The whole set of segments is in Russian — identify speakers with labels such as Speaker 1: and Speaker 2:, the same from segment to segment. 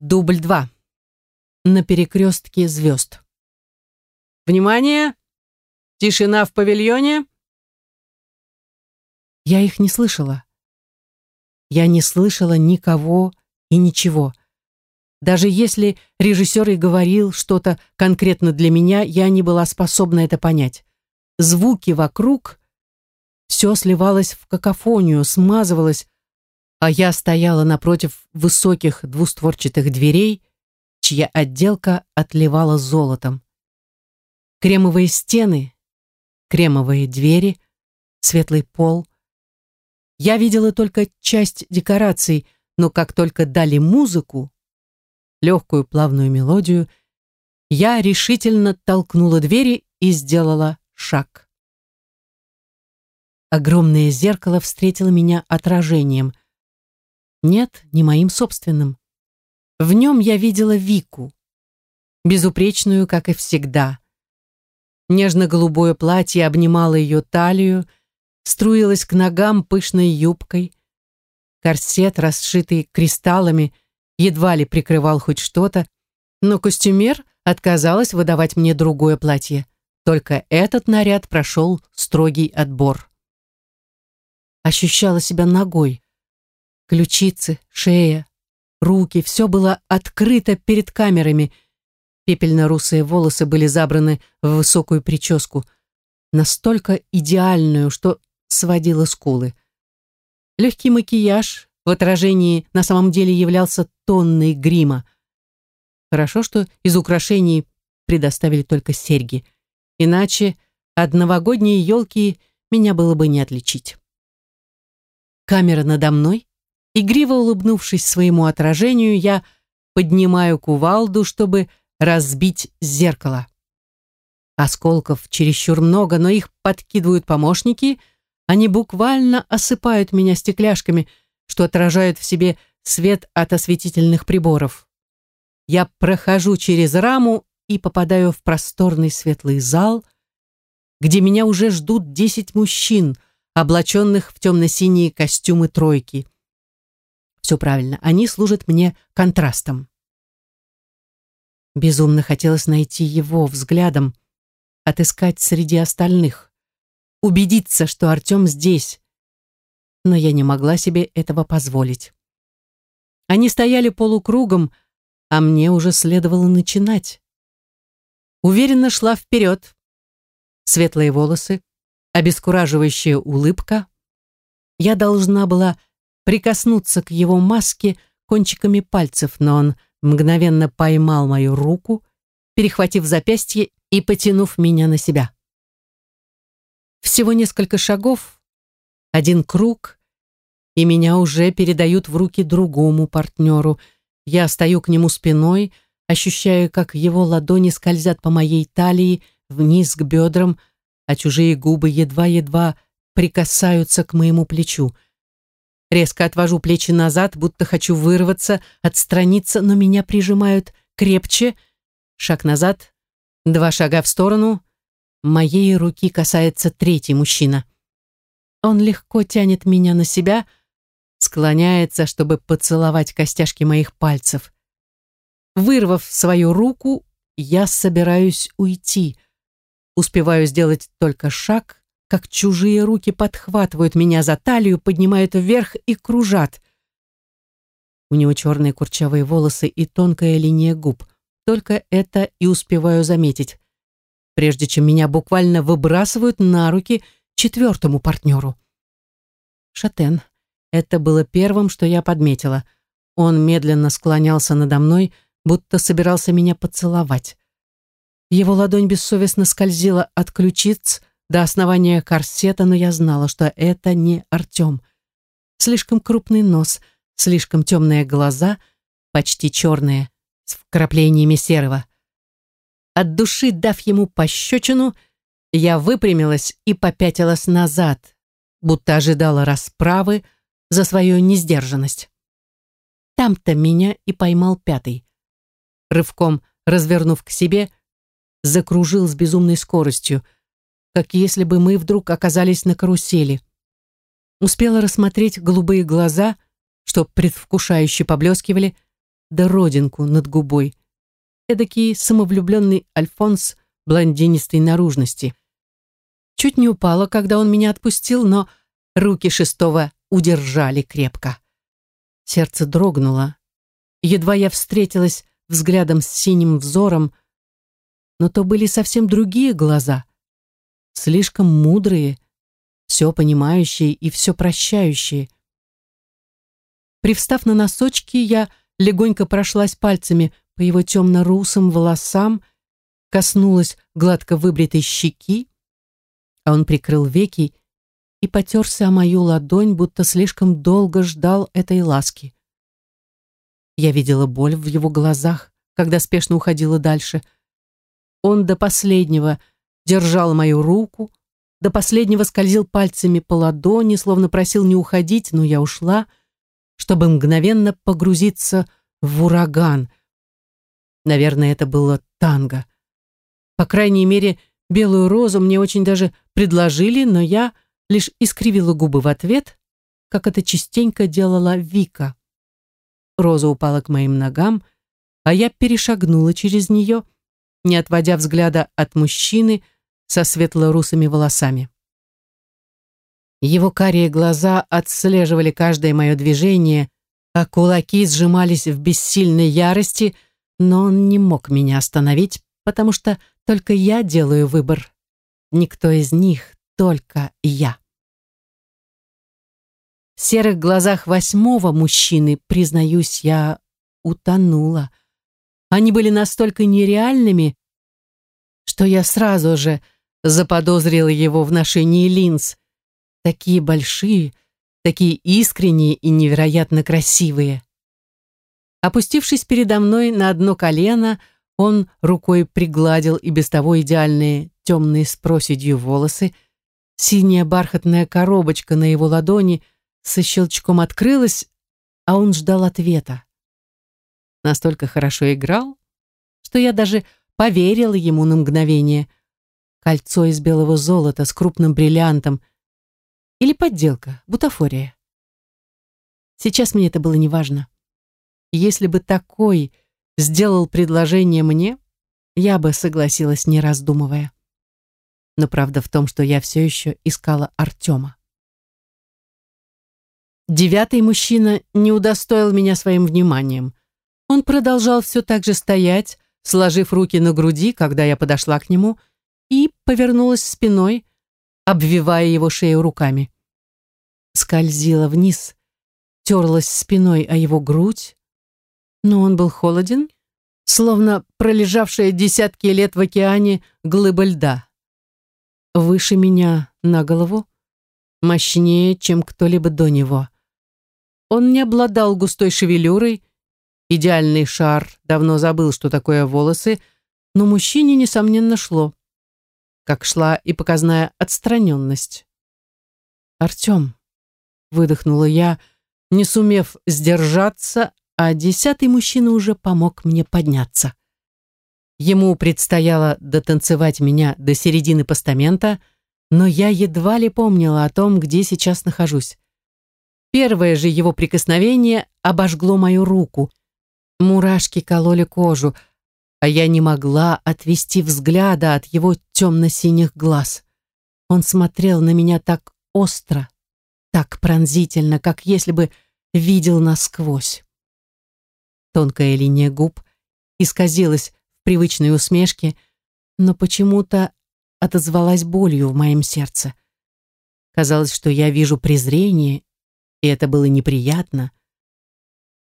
Speaker 1: Дубль два. На перекрестке звезд. «Внимание! Тишина в павильоне!» Я их не слышала. Я не слышала никого и ничего. Даже если режиссер и говорил что-то конкретно для меня, я не была способна это понять. Звуки вокруг, все сливалось в какофонию, смазывалось, а я стояла напротив высоких двустворчатых дверей, чья отделка отливала золотом. Кремовые стены, кремовые двери, светлый пол. Я видела только часть декораций, но как только дали музыку, легкую плавную мелодию, я решительно толкнула двери и сделала шаг. Огромное зеркало встретило меня отражением. Нет, не моим собственным. В нем я видела Вику, безупречную, как и всегда. Нежно-голубое платье обнимало ее талию, струилось к ногам пышной юбкой. Корсет, расшитый кристаллами, едва ли прикрывал хоть что-то, но костюмер отказалась выдавать мне другое платье. Только этот наряд прошел строгий отбор. Ощущала себя ногой. Ключицы, шея, руки, все было открыто перед камерами. Пепельно-русые волосы были забраны в высокую прическу, настолько идеальную, что сводила скулы. Легкий макияж в отражении на самом деле являлся тонной грима. Хорошо, что из украшений предоставили только серьги. Иначе от новогодней елки меня было бы не отличить. Камера надо мной, Игриво улыбнувшись своему отражению, я поднимаю кувалду, чтобы разбить зеркало. Осколков чересчур много, но их подкидывают помощники, они буквально осыпают меня стекляшками, что отражают в себе свет от осветительных приборов. Я прохожу через раму и попадаю в просторный светлый зал, где меня уже ждут десять мужчин, облаченных в темно-синие костюмы тройки. Все правильно, они служат мне контрастом. Безумно хотелось найти его взглядом, отыскать среди остальных, убедиться, что Артем здесь. Но я не могла себе этого позволить. Они стояли полукругом, а мне уже следовало начинать. Уверенно шла вперед. Светлые волосы, обескураживающая улыбка. Я должна была прикоснуться к его маске кончиками пальцев, но он мгновенно поймал мою руку, перехватив запястье и потянув меня на себя. Всего несколько шагов, один круг, и меня уже передают в руки другому партнеру. Я стою к нему спиной, ощущаю, как его ладони скользят по моей талии вниз к бедрам, а чужие губы едва-едва прикасаются к моему плечу — Резко отвожу плечи назад, будто хочу вырваться, отстраниться, но меня прижимают крепче. Шаг назад, два шага в сторону. Моей руки касается третий мужчина. Он легко тянет меня на себя, склоняется, чтобы поцеловать костяшки моих пальцев. Вырвав свою руку, я собираюсь уйти. Успеваю сделать только шаг, как чужие руки подхватывают меня за талию, поднимают вверх и кружат. У него черные курчавые волосы и тонкая линия губ. Только это и успеваю заметить, прежде чем меня буквально выбрасывают на руки четвертому партнеру. Шатен. Это было первым, что я подметила. Он медленно склонялся надо мной, будто собирался меня поцеловать. Его ладонь бессовестно скользила от ключиц до основания корсета, но я знала, что это не Артем. Слишком крупный нос, слишком темные глаза, почти черные, с вкраплениями серого. От души дав ему пощечину, я выпрямилась и попятилась назад, будто ожидала расправы за свою несдержанность. Там-то меня и поймал пятый. Рывком развернув к себе, закружил с безумной скоростью — как если бы мы вдруг оказались на карусели. Успела рассмотреть голубые глаза, что предвкушающе поблескивали, да родинку над губой. Эдакий самовлюбленный Альфонс блондинистой наружности. Чуть не упала, когда он меня отпустил, но руки шестого удержали крепко. Сердце дрогнуло. Едва я встретилась взглядом с синим взором, но то были совсем другие глаза, слишком мудрые, все понимающие и все прощающие. Привстав на носочки, я легонько прошлась пальцами по его темно-русым волосам, коснулась гладко выбритой щеки, а он прикрыл веки и потерся о мою ладонь, будто слишком долго ждал этой ласки. Я видела боль в его глазах, когда спешно уходила дальше. Он до последнего держал мою руку, до последнего скользил пальцами по ладони, словно просил не уходить, но я ушла, чтобы мгновенно погрузиться в ураган. Наверное, это было танго. По крайней мере, белую розу мне очень даже предложили, но я лишь искривила губы в ответ, как это частенько делала Вика. Роза упала к моим ногам, а я перешагнула через нее, не отводя взгляда от мужчины со светло-русыми волосами. Его карие глаза отслеживали каждое мое движение, а кулаки сжимались в бессильной ярости, но он не мог меня остановить, потому что только я делаю выбор. Никто из них, только я. В серых глазах восьмого мужчины, признаюсь, я утонула. Они были настолько нереальными, что я сразу же заподозрила его в ношении линз. Такие большие, такие искренние и невероятно красивые. Опустившись передо мной на одно колено, он рукой пригладил и без того идеальные темные с проседью волосы, синяя бархатная коробочка на его ладони — со щелчком открылась, а он ждал ответа. Настолько хорошо играл, что я даже поверила ему на мгновение. Кольцо из белого золота с крупным бриллиантом. Или подделка, бутафория. Сейчас мне это было неважно. Если бы такой сделал предложение мне, я бы согласилась, не раздумывая. Но правда в том, что я все еще искала Артема. Девятый мужчина не удостоил меня своим вниманием. Он продолжал все так же стоять, сложив руки на груди, когда я подошла к нему, и повернулась спиной, обвивая его шею руками. Скользила вниз, терлась спиной о его грудь, но он был холоден, словно пролежавшая десятки лет в океане глыба льда. Выше меня на голову, мощнее, чем кто-либо до него. Он не обладал густой шевелюрой, идеальный шар давно забыл, что такое волосы, но мужчине, несомненно, шло. Как шла и показная отстраненность. «Артем», — выдохнула я, не сумев сдержаться, а десятый мужчина уже помог мне подняться. Ему предстояло дотанцевать меня до середины постамента, но я едва ли помнила о том, где сейчас нахожусь. Первое же его прикосновение обожгло мою руку. Мурашки кололи кожу, а я не могла отвести взгляда от его темно-синих глаз. Он смотрел на меня так остро, так пронзительно, как если бы видел насквозь. Тонкая линия губ исказилась в привычной усмешке, но почему-то отозвалась болью в моем сердце. Казалось, что я вижу презрение и это было неприятно.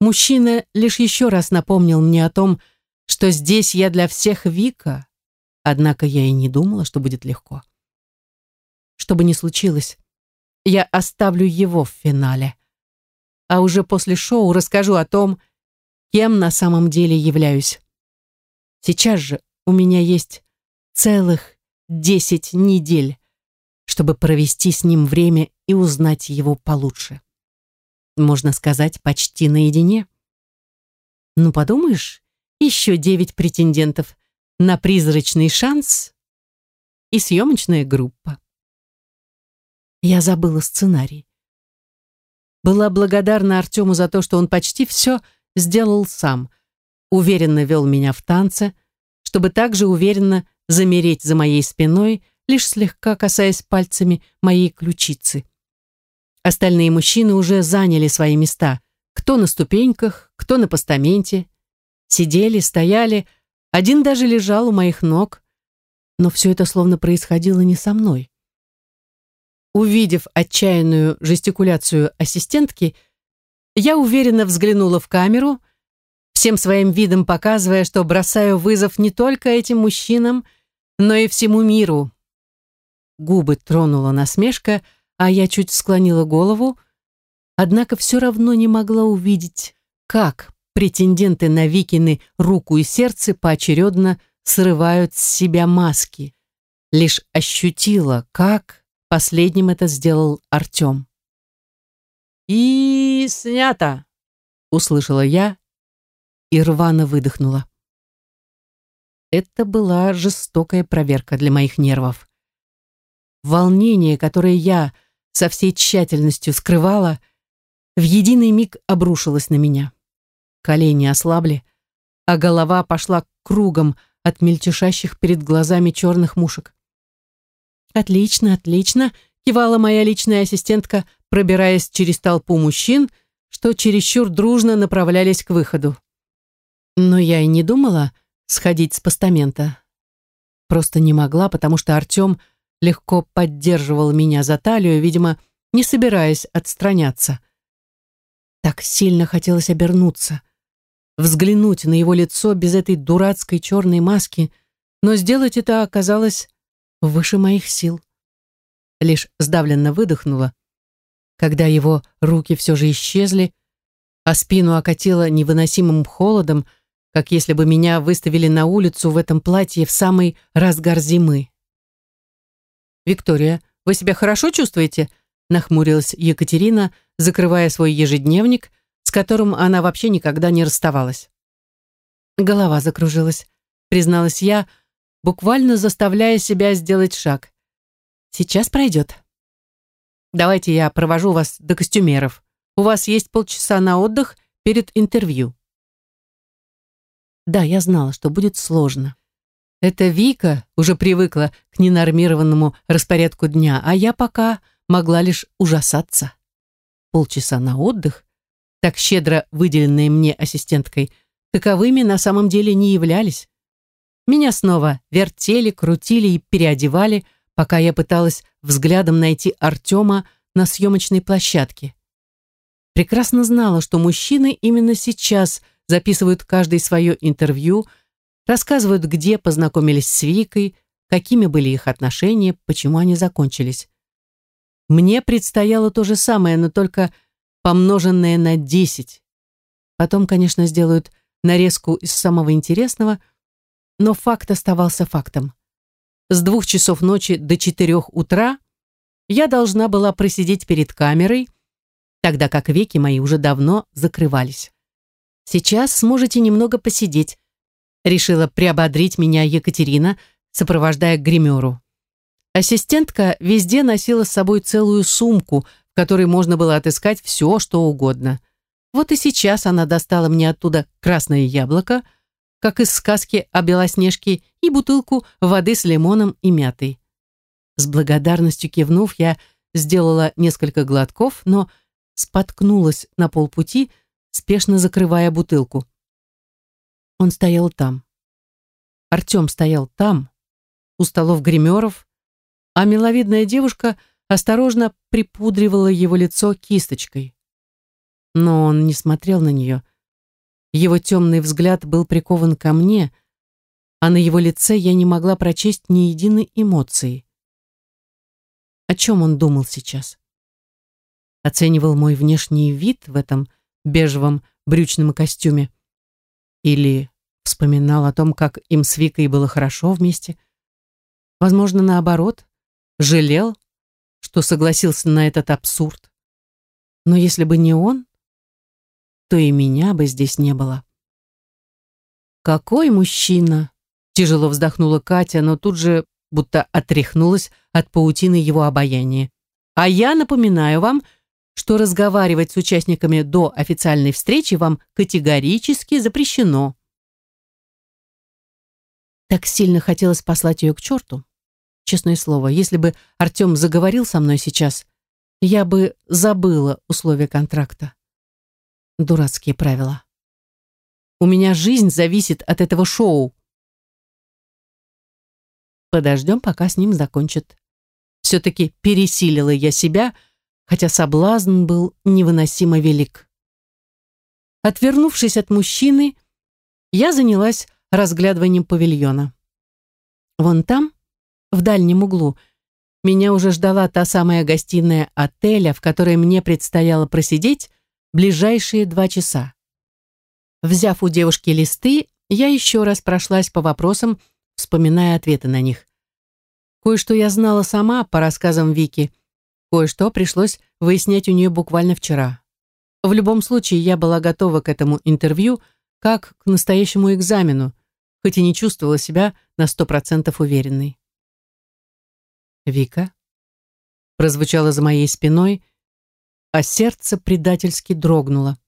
Speaker 1: Мужчина лишь еще раз напомнил мне о том, что здесь я для всех Вика, однако я и не думала, что будет легко. Что бы ни случилось, я оставлю его в финале. А уже после шоу расскажу о том, кем на самом деле являюсь. Сейчас же у меня есть целых десять недель, чтобы провести с ним время и узнать его получше можно сказать, почти наедине. Ну, подумаешь, еще девять претендентов на призрачный шанс и съемочная группа. Я забыла сценарий. Была благодарна Артему за то, что он почти все сделал сам — уверенно вел меня в танце, чтобы также уверенно замереть за моей спиной, лишь слегка касаясь пальцами моей ключицы. Остальные мужчины уже заняли свои места, кто на ступеньках, кто на постаменте. Сидели, стояли, один даже лежал у моих ног, но все это словно происходило не со мной. Увидев отчаянную жестикуляцию ассистентки, я уверенно взглянула в камеру, всем своим видом показывая, что бросаю вызов не только этим мужчинам, но и всему миру. Губы тронула насмешка, а я чуть склонила голову, однако все равно не могла увидеть, как претенденты на Викины руку и сердце поочередно срывают с себя маски. Лишь ощутила, как последним это сделал Артем. «И снято!» — услышала я и рвано выдохнула. Это была жестокая проверка для моих нервов. Волнение, которое я со всей тщательностью скрывала, в единый миг обрушилось на меня. Колени ослабли, а голова пошла кругом от мельтешащих перед глазами черных мушек. «Отлично, отлично», — кивала моя личная ассистентка, пробираясь через толпу мужчин, что чересчур дружно направлялись к выходу. Но я и не думала сходить с постамента. Просто не могла, потому что Артем легко поддерживал меня за талию, видимо, не собираясь отстраняться. Так сильно хотелось обернуться, взглянуть на его лицо без этой дурацкой черной маски, но сделать это оказалось выше моих сил. Лишь сдавленно выдохнула, когда его руки все же исчезли, а спину окатило невыносимым холодом, как если бы меня выставили на улицу в этом платье в самый разгар зимы. «Виктория, вы себя хорошо чувствуете?» нахмурилась Екатерина, закрывая свой ежедневник, с которым она вообще никогда не расставалась. Голова закружилась, призналась я, буквально заставляя себя сделать шаг. Сейчас пройдет. Давайте я провожу вас до костюмеров. У вас есть полчаса на отдых перед интервью. Да, я знала, что будет сложно. Это Вика уже привыкла к ненормированному распорядку дня, а я пока могла лишь ужасаться. Полчаса на отдых, так щедро выделенные мне ассистенткой, таковыми на самом деле не являлись. Меня снова вертели, крутили и переодевали, пока я пыталась взглядом найти Артема на съемочной площадке. Прекрасно знала, что мужчины именно сейчас записывают каждый свое интервью, рассказывают, где познакомились с Викой, какими были их отношения, почему они закончились. Мне предстояло то же самое, но только помноженное на 10. Потом, конечно, сделают нарезку из самого интересного, но факт оставался фактом. С двух часов ночи до четырех утра я должна была просидеть перед камерой, тогда как веки мои уже давно закрывались. Сейчас сможете немного посидеть, решила приободрить меня Екатерина, сопровождая гримеру. Ассистентка везде носила с собой целую сумку, которой можно было отыскать все, что угодно. Вот и сейчас она достала мне оттуда красное яблоко, как из сказки о Белоснежке, и бутылку воды с лимоном и мятой. С благодарностью кивнув, я сделала несколько глотков, но споткнулась на полпути, спешно закрывая бутылку. Он стоял там. Артем стоял там, у столов гримеров, а миловидная девушка осторожно припудривала его лицо кисточкой. Но он не смотрел на нее. Его темный взгляд был прикован ко мне, а на его лице я не могла прочесть ни единой эмоции. О чем он думал сейчас? Оценивал мой внешний вид в этом бежевом брючном костюме? Или вспоминал о том, как им с Викой было хорошо вместе? Возможно, наоборот, жалел, что согласился на этот абсурд. Но если бы не он, то и меня бы здесь не было. «Какой мужчина!» — тяжело вздохнула Катя, но тут же будто отряхнулась от паутины его обаяния. «А я напоминаю вам, что разговаривать с участниками до официальной встречи вам категорически запрещено». Так сильно хотелось послать ее к черту. Честное слово, если бы Артем заговорил со мной сейчас, я бы забыла условия контракта. Дурацкие правила. У меня жизнь зависит от этого шоу. Подождем, пока с ним закончат. Все-таки пересилила я себя, хотя соблазн был невыносимо велик. Отвернувшись от мужчины, я занялась разглядыванием павильона. Вон там, в дальнем углу, меня уже ждала та самая гостиная отеля, в которой мне предстояло просидеть ближайшие два часа. Взяв у девушки листы, я еще раз прошлась по вопросам, вспоминая ответы на них. Кое-что я знала сама по рассказам Вики, кое-что пришлось выяснять у нее буквально вчера. В любом случае, я была готова к этому интервью, как к настоящему экзамену, хоть и не чувствовала себя на сто процентов уверенной. «Вика?» прозвучало за моей спиной, а сердце предательски дрогнуло.